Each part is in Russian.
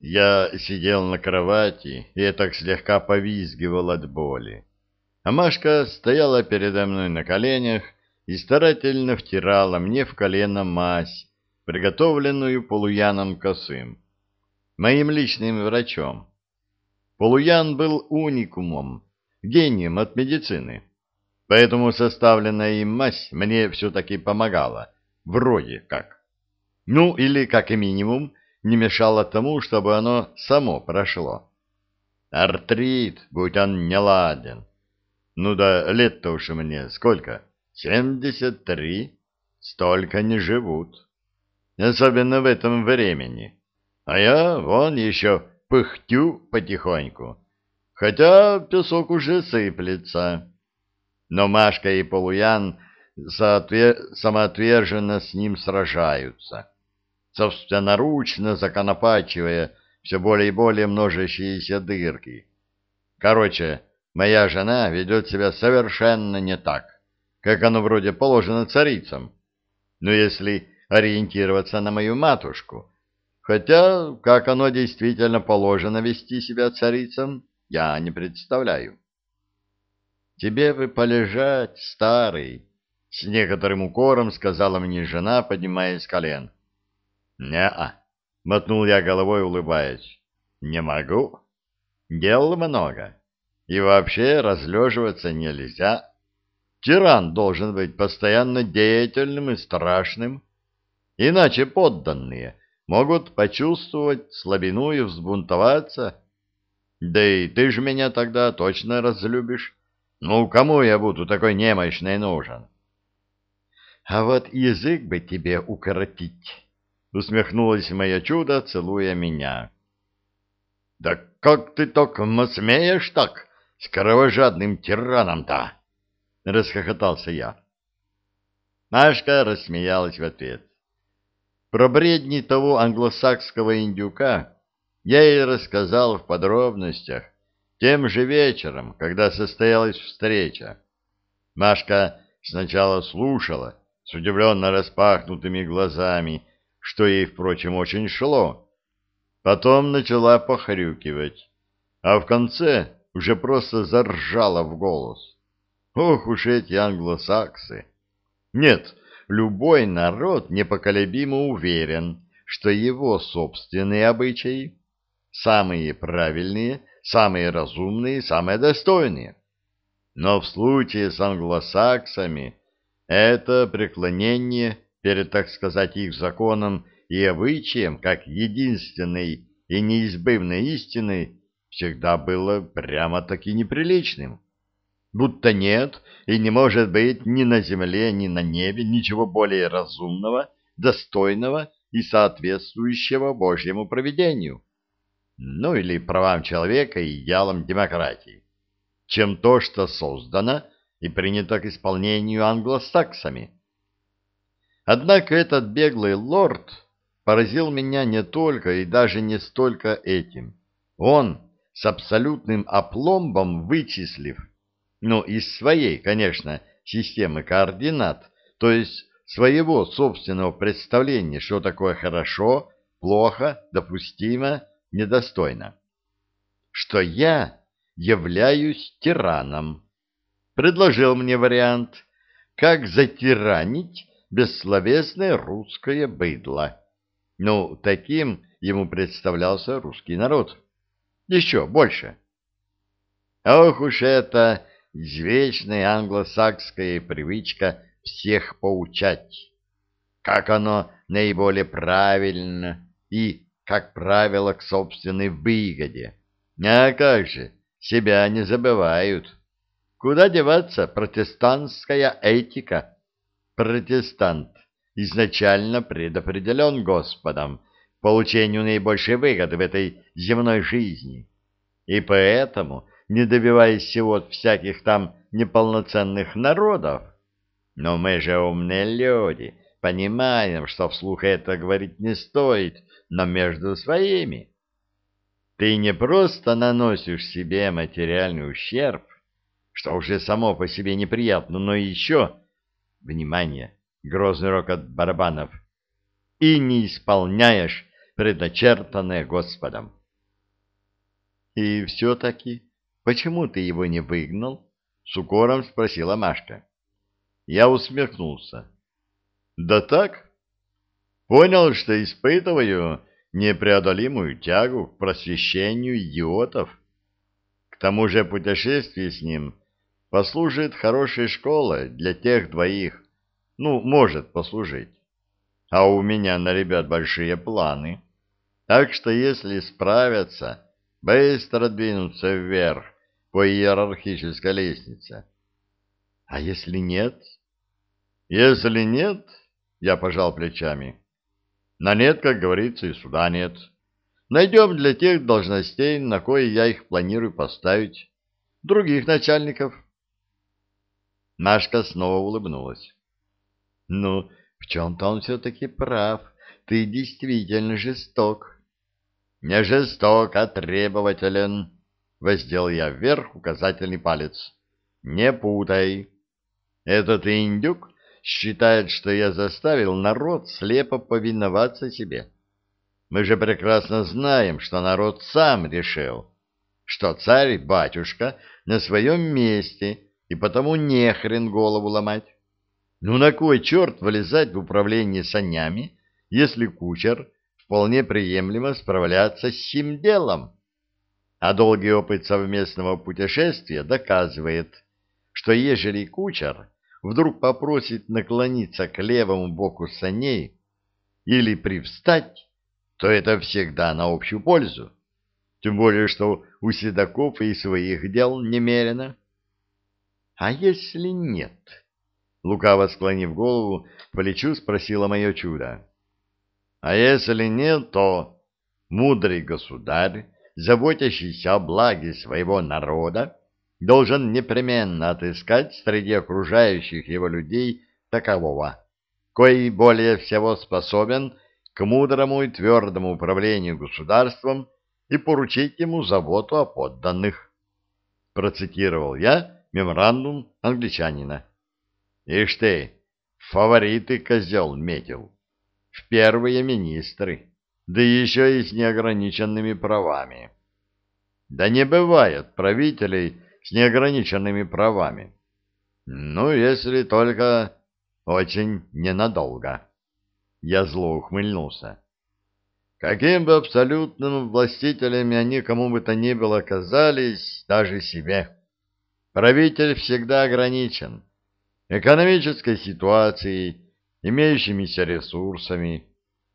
Я сидел на кровати и так слегка повизгивал от боли. А Машка стояла передо мной на коленях и старательно втирала мне в колено мазь, приготовленную Полуяном Косым, моим личным врачом. Полуян был уникумом, гением от медицины, поэтому составленная им мазь мне все-таки помогала, вроде как. Ну, или, как минимум, не мешало тому, чтобы оно само прошло. Артрит, будь он не ладен. Ну да лет-то уж мне сколько? Семьдесят три. Столько не живут. Особенно в этом времени. А я вон еще пыхтю потихоньку. Хотя песок уже сыплется. Но Машка и Полуян соотве... самоотверженно с ним сражаются собственноручно законопачивая все более и более множащиеся дырки. Короче, моя жена ведет себя совершенно не так, как оно вроде положено царицам. Но если ориентироваться на мою матушку, хотя как оно действительно положено вести себя царицам, я не представляю. «Тебе бы полежать, старый», — с некоторым укором сказала мне жена, поднимаясь с колен. «Не-а», — мотнул я головой, улыбаясь. «Не могу. Дел много. И вообще разлеживаться нельзя. Тиран должен быть постоянно деятельным и страшным. Иначе подданные могут почувствовать слабину и взбунтоваться. Да и ты же меня тогда точно разлюбишь. Ну, кому я буду такой немощный нужен?» «А вот язык бы тебе укоротить». — усмехнулось мое чудо, целуя меня. — Да как ты только смеешь так с кровожадным тираном-то? — расхохотался я. Машка рассмеялась в ответ. Про бредни того англосакского индюка я ей рассказал в подробностях тем же вечером, когда состоялась встреча. Машка сначала слушала с удивленно распахнутыми глазами, что ей, впрочем, очень шло. Потом начала похрюкивать, а в конце уже просто заржала в голос. Ох уж эти англосаксы! Нет, любой народ непоколебимо уверен, что его собственные обычаи самые правильные, самые разумные, самые достойные. Но в случае с англосаксами это преклонение перед, так сказать, их законом и обычаем, как единственной и неизбывной истиной, всегда было прямо-таки неприличным. Будто нет и не может быть ни на земле, ни на небе ничего более разумного, достойного и соответствующего Божьему провидению, ну или правам человека и идеалам демократии, чем то, что создано и принято к исполнению англосаксами Однако этот беглый лорд поразил меня не только и даже не столько этим. Он с абсолютным опломбом вычислив, ну, из своей, конечно, системы координат, то есть своего собственного представления, что такое хорошо, плохо, допустимо, недостойно, что я являюсь тираном. Предложил мне вариант, как затиранить бессловесное русское быдло. Ну, таким ему представлялся русский народ. Еще больше. Ох уж это извечная англосакская привычка всех поучать. Как оно наиболее правильно и, как правило, к собственной выгоде. А как же, себя не забывают. Куда деваться протестантская этика? Протестант изначально предопределен Господом к получению наибольшей выгоды в этой земной жизни, и поэтому, не добиваясь всего от всяких там неполноценных народов, но мы же умные люди, понимаем, что вслух это говорить не стоит, но между своими. Ты не просто наносишь себе материальный ущерб, что уже само по себе неприятно, но еще Внимание! Грозный рокот барабанов. И не исполняешь предначертанное Господом. — И все-таки, почему ты его не выгнал? — с укором спросила Машка. Я усмехнулся. — Да так. Понял, что испытываю непреодолимую тягу к просвещению идиотов. К тому же путешествие с ним послужит хорошей школой для тех двоих. Ну, может послужить. А у меня на ребят большие планы. Так что если справятся, быстро двинутся вверх по иерархической лестнице. А если нет? Если нет, я пожал плечами. На нет, как говорится, и суда нет. Найдем для тех должностей, на кое я их планирую поставить, других начальников. Машка снова улыбнулась. — Ну, в чем-то он все-таки прав. Ты действительно жесток. — Не жесток, а требователен. Воздел я вверх указательный палец. — Не путай. Этот индюк считает, что я заставил народ слепо повиноваться себе. Мы же прекрасно знаем, что народ сам решил, что царь-батюшка на своем месте, и потому не хрен голову ломать. Ну на кой черт вылезать в управление санями, если кучер вполне приемлемо справляться с сим делом? А долгий опыт совместного путешествия доказывает, что ежели кучер вдруг попросит наклониться к левому боку саней или привстать, то это всегда на общую пользу. Тем более, что у седаков и своих дел немерено. А если нет? Лукаво склонив голову, по плечу спросила мое чудо. А если нет, то мудрый государь, заботящийся о благе своего народа, должен непременно отыскать среди окружающих его людей такового, кой более всего способен к мудрому и твердому управлению государством и поручить ему заботу о подданных. Процитировал я меморандум англичанина. Ишь ты, фавориты козел метил. В первые министры, да еще и с неограниченными правами. Да не бывает правителей, с неограниченными правами. Ну, если только очень ненадолго. Я зло ухмыльнулся. Каким бы абсолютным властителями они кому бы то ни было оказались, даже себе. Правитель всегда ограничен экономической ситуацией, имеющимися ресурсами,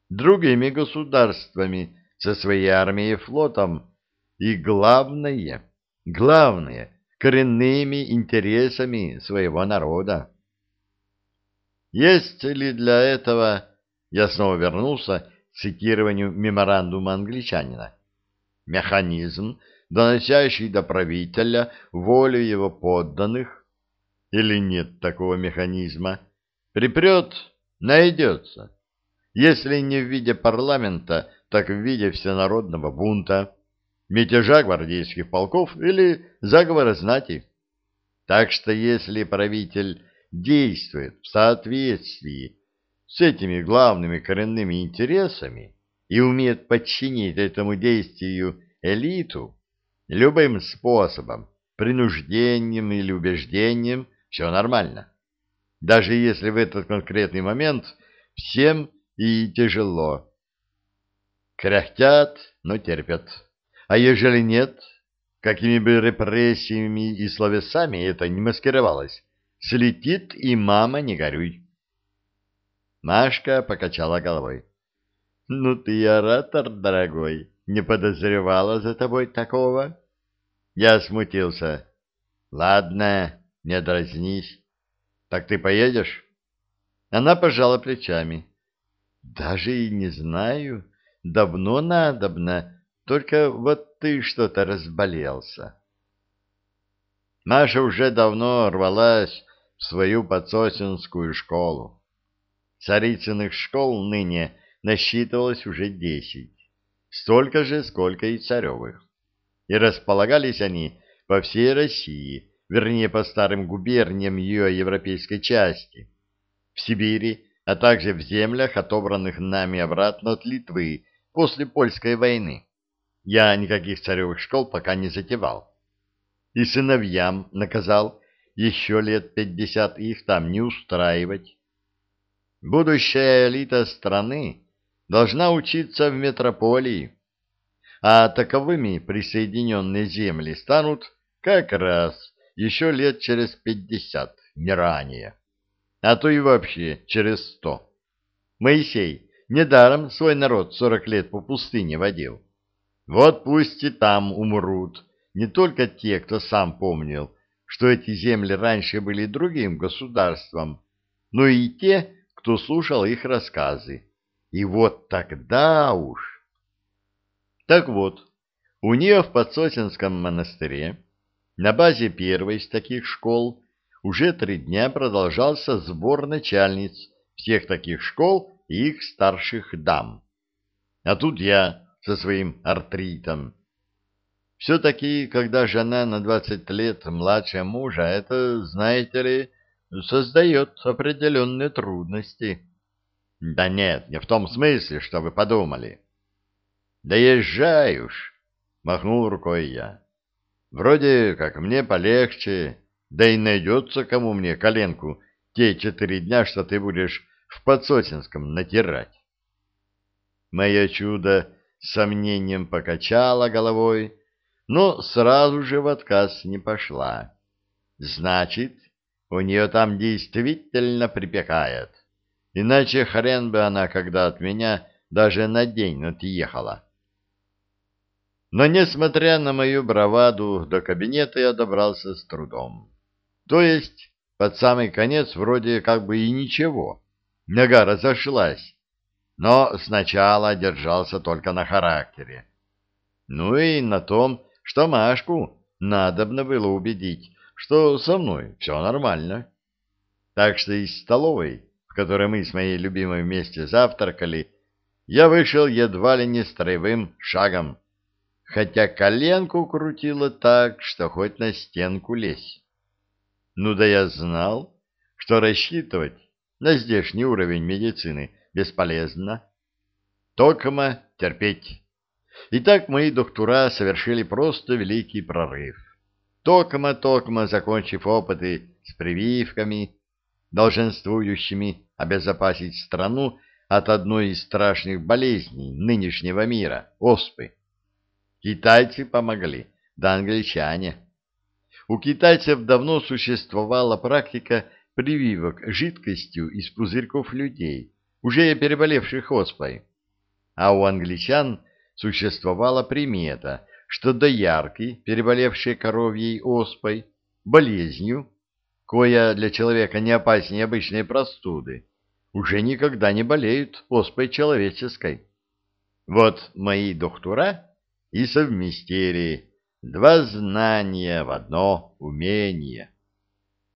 другими государствами со своей армией и флотом и, главное, главное, коренными интересами своего народа. Есть ли для этого, я снова вернулся к цитированию меморандума англичанина, механизм, доносящий до правителя волю его подданных, или нет такого механизма, припрет, найдется, если не в виде парламента, так в виде всенародного бунта, мятежа гвардейских полков или заговора знати. Так что если правитель действует в соответствии с этими главными коренными интересами и умеет подчинить этому действию элиту любым способом, принуждением или убеждением, все нормально. Даже если в этот конкретный момент всем и тяжело. Кряхтят, но терпят. А ежели нет, какими бы репрессиями и словесами это не маскировалось, слетит и мама не горюй. Машка покачала головой. — Ну ты оратор, дорогой, не подозревала за тобой такого? Я смутился. — Ладно, не дразнись. — Так ты поедешь? Она пожала плечами. — Даже и не знаю. Давно надобно только вот ты что-то разболелся. Маша уже давно рвалась в свою подсосинскую школу. Царицыных школ ныне насчитывалось уже десять, столько же, сколько и царевых. И располагались они по всей России, вернее, по старым губерниям ее европейской части, в Сибири, а также в землях, отобранных нами обратно от Литвы после польской войны. Я никаких царевых школ пока не затевал. И сыновьям наказал еще лет пятьдесят их там не устраивать. Будущая элита страны должна учиться в метрополии, а таковыми присоединенные земли станут как раз еще лет через пятьдесят, не ранее, а то и вообще через сто. Моисей недаром свой народ сорок лет по пустыне водил. Вот пусть и там умрут не только те, кто сам помнил, что эти земли раньше были другим государством, но и те, кто слушал их рассказы. И вот тогда уж... Так вот, у нее в Подсосинском монастыре, на базе первой из таких школ, уже три дня продолжался сбор начальниц всех таких школ и их старших дам. А тут я со своим артритом. Все-таки, когда жена на двадцать лет младше мужа, это, знаете ли, создает определенные трудности. Да нет, не в том смысле, что вы подумали. Да езжай уж, махнул рукой я. Вроде как мне полегче, да и найдется кому мне коленку те четыре дня, что ты будешь в Подсотинском натирать. Мое чудо сомнением покачало головой, но сразу же в отказ не пошла. Значит, у нее там действительно припекает. Иначе хрен бы она, когда от меня даже на день отъехала. Но, несмотря на мою браваду, до кабинета я добрался с трудом. То есть, под самый конец вроде как бы и ничего. Нога разошлась, но сначала держался только на характере. Ну и на том, что Машку надобно было убедить, что со мной все нормально. Так что из столовой, которой мы с моей любимой вместе завтракали, я вышел едва ли не строевым шагом, хотя коленку крутило так, что хоть на стенку лезь. Ну да я знал, что рассчитывать на здешний уровень медицины бесполезно. Токма терпеть. Итак, мои доктора совершили просто великий прорыв. Токма-токма, закончив опыты с прививками, долженствующими обезопасить страну от одной из страшных болезней нынешнего мира — оспы. Китайцы помогли, да англичане. У китайцев давно существовала практика прививок жидкостью из пузырьков людей, уже переболевших оспой, а у англичан — существовала примета, что доярки, переболевшие коровьей оспой, болезнью, коя для человека не опаснее обычной простуды, уже никогда не болеют оспой человеческой. Вот мои доктора и совместили два знания в одно умение.